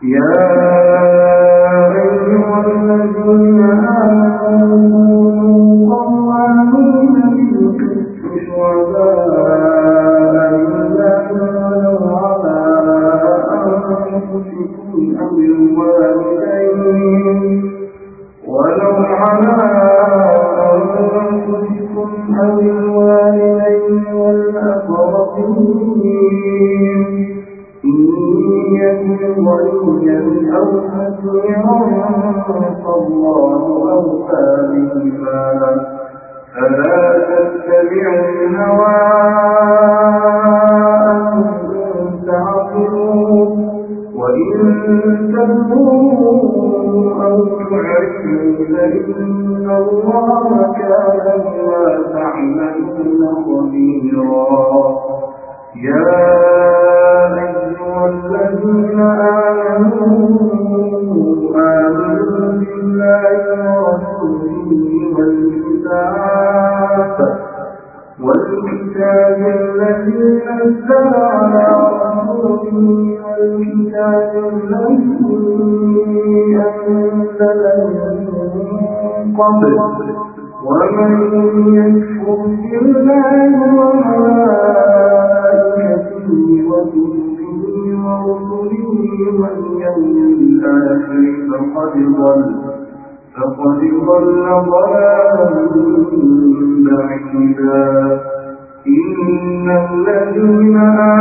شهداء الله أوفى بهما فلا تتبعوا الهوى أن تعقلوا وإن تبدوا أو تعقلوا فإن الله كان بما تعملون خبيرا يا أيها الذين آمنوا والكتاب الذي نزل على رسوله والكتاب الذي أنزل من قبل. ومن يكفر بالله وملائكته وكتبه ورسله واليوم الآخر فقد ضل. فقد ظل ضلالا بعيدا. إن الذين آمنوا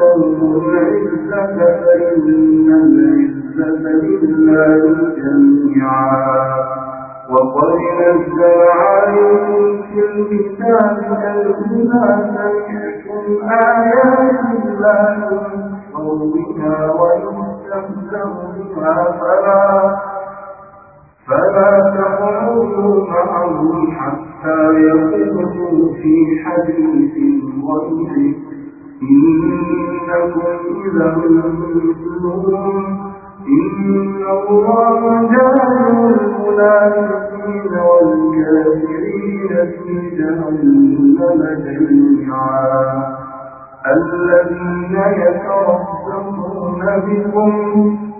لهم العزة فإن العزة لله جميعا وقد نزل عليكم في الكتاب أن سمعتم بها فلا فلا تقعدوا معهم حتى في حديث غيره إنكم إذا مثلهم إن الله جعل المنافقين والكافرين في جهنم جميعا. الذين يتربصون بكم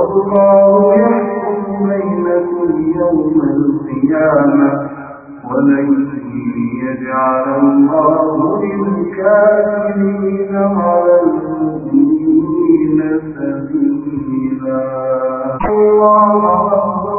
والله يحكم بينكم يوم القيامة ولن يجعل الله للكافرين على المؤمنين سبيلا. الله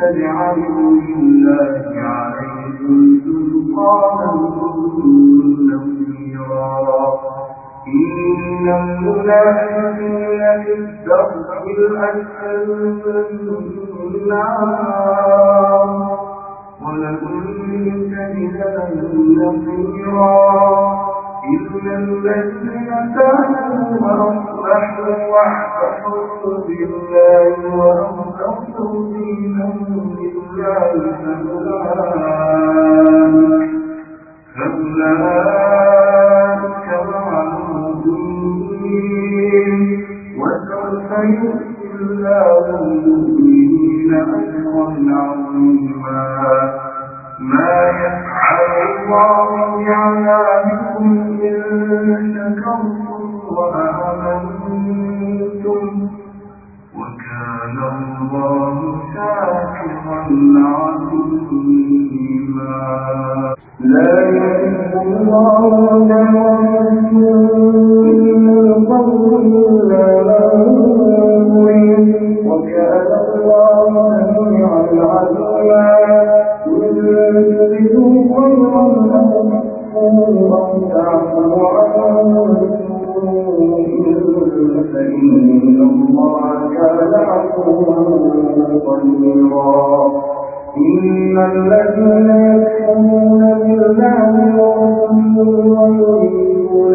تجعلوا لله عليكم سلطانا نصيرا إن المنافقين في الدرك الأسفل من النار ولكم تجد نصيرا إلا الذين تابوا وأصلحوا واعتصموا بالله دينهم لله لا يحب الله وكان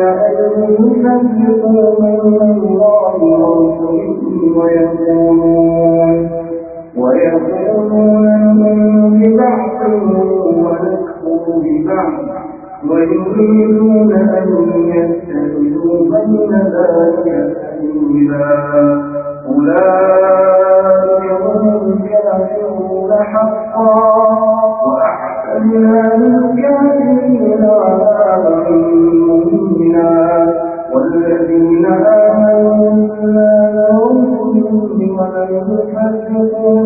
ويريدون أن يفرقوا بين الله ورسوله ويقولون نؤمن ونكفر ويريدون أن يتخذوا بين ذلك سبيلا ورسله ولم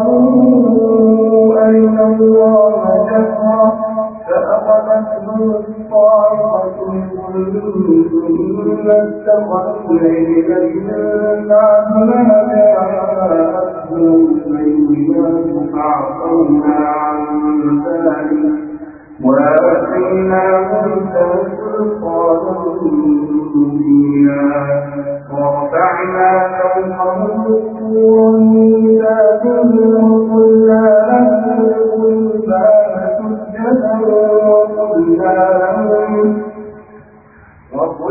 فقالوا أرنا الله جهرا فأخذتهم الصاعقة ثم اتخذوا العجل من بعد ما عن ذلك. وآتينا موسى سلطانا مبينا ورفعنا فوقهم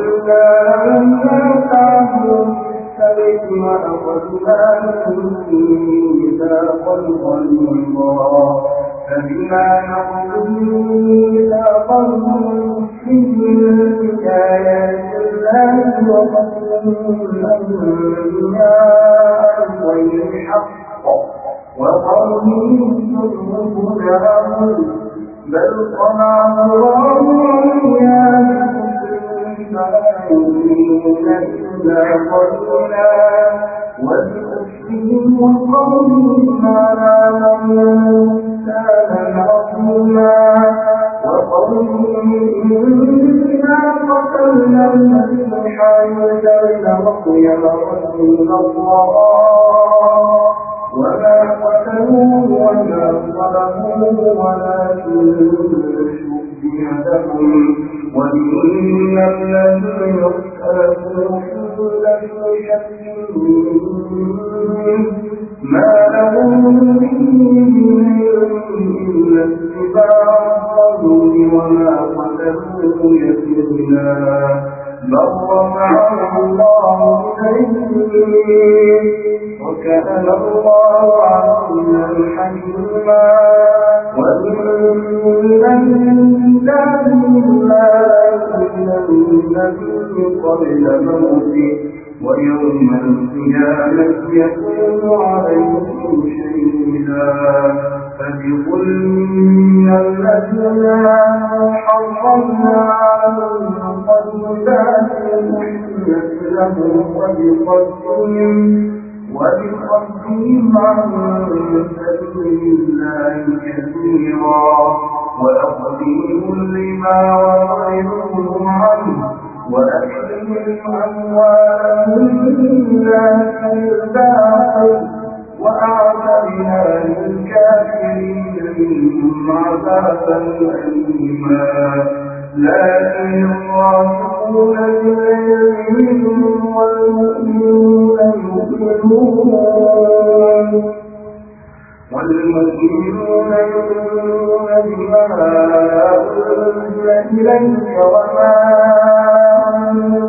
وقلنا لهم لا تعبدوا في السبت وأخذنا منهم ميثاقا غليظا فبما نقضهم ميثاقهم وكفرهم بآيات الله وقتلهم الأنبياء بغير حق وقولهم هدى بل طمع الله يؤمنون إلا قليلا على مريم بهتانا عظيما وقولهم إنا قتلنا المسيح عيسى ابن مريم رسول الله وما قتلوه وما ظلموه ولكن لهم وإن الذين اختلفوا لفي شك ما لهم من إلا اتباع الرسول وما قتلوه يقينا بل رفعه الله إليه وكان الله عظيما حكيما وإن من لا النبي قبل موته ويوم القيامة يكون عليكم شهيدا فبظلم الذين حرمنا عليهم طيبات أحلت لهم وبصدهم وبصدهم عن سبيل الله كثيرا وأخذهم لما وغيرهم عنه وأكلهم أموالهم الناس بالباطل وأعتدنا للكافرين منهم عذابا أليما. لكن الراشقون بالعلم منهم والمؤمنون يؤمنون. يؤمنون بما أنزل إليك وما أنزل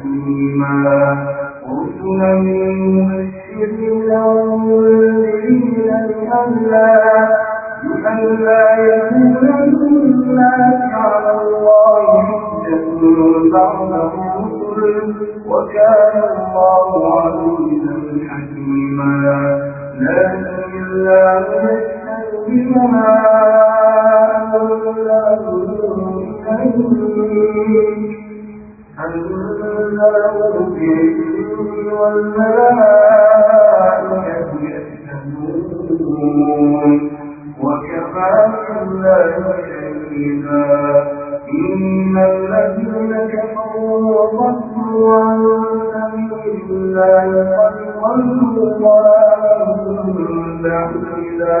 تكليما رسلا مبشرين ومنذرين لئلا لئلا يكون للناس على الله حجة بعد الرسل وكان الله عزيزا حكيما لكن الله يشهد بما أنزله بعلمه والملائكة يشهدون وكفى بالله شهيدا. إن الذين كفروا وصدوا عن سبيل الله قد ضلوا ضلالا بعيدا.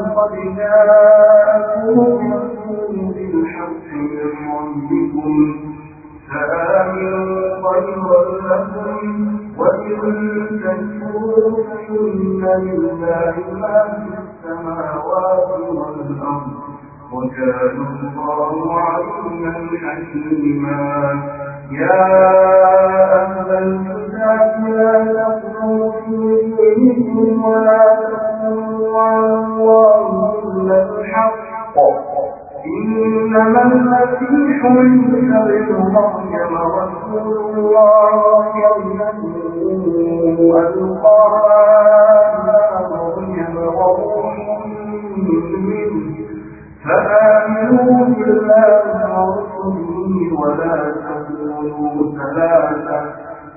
قد جاءكم رسول بالحق من ربكم فآمنوا خيرا لكم وإن تكفروا فإن لله ما في السماوات والأرض وكان الله عليما حكيما. يا أهل الكتاب لا تغلوا في دينكم ولا تقولوا إنما المسيح عيسى ابن مريم رسول الله ألقاها إلى مريم وروح منه فآمنوا بالله ورسله ولا تقولوا ثلاثة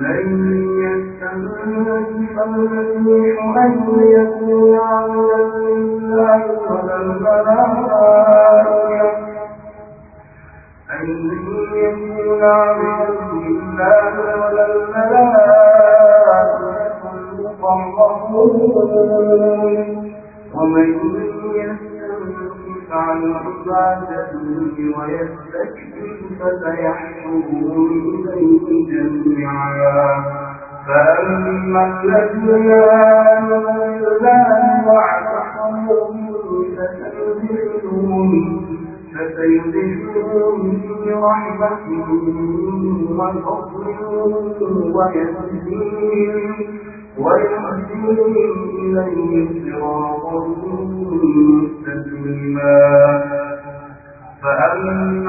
لن يستنكف المسيح أن يكون عبدا لله ولا الملائكة أن يكون عبدا لله ولا الملائكة المقربون ومن يستنكف عن عبادته ويستكبر فسيحشرهم إليه جميعا. فأما الذين آمنوا بالله واعتصموا فسيدخلهم فسيدخلهم في رحمته ويهديهم ويهديهم إليه صراطا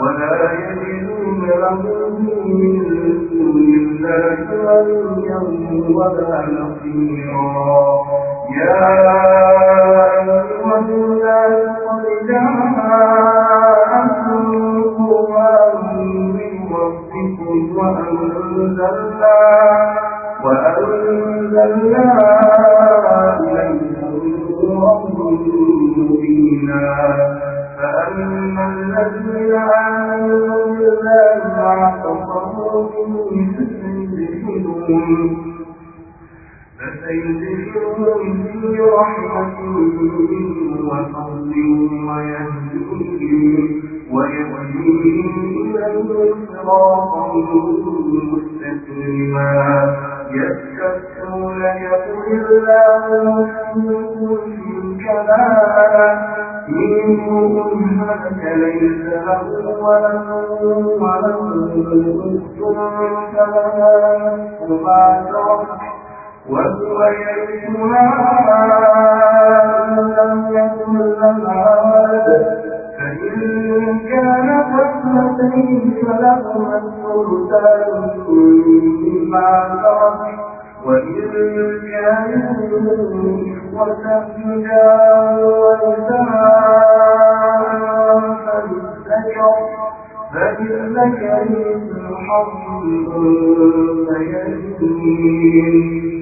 ولا يجدون لهم من دون الله وليا ولا نصيرا. يا أيها الناس قد جاءكم قرآن من ربكم وأنزلنا وأنزلنا فسيدخلهم في رحمة وفضل ويهديهم ويهديهم إليه صراطا مستقيما. يستفتونك قل الله في الكلام إنه هلك ليس له ولد وله أخت فلها نصف ما ترك وهو يرثها إن لم يكن لها فإن كان قسمتين فلهما الثلثان مما ترك وإن كانوا إخوة رجال ونساء فللذكر فللذكر مثل حظ الأنثيين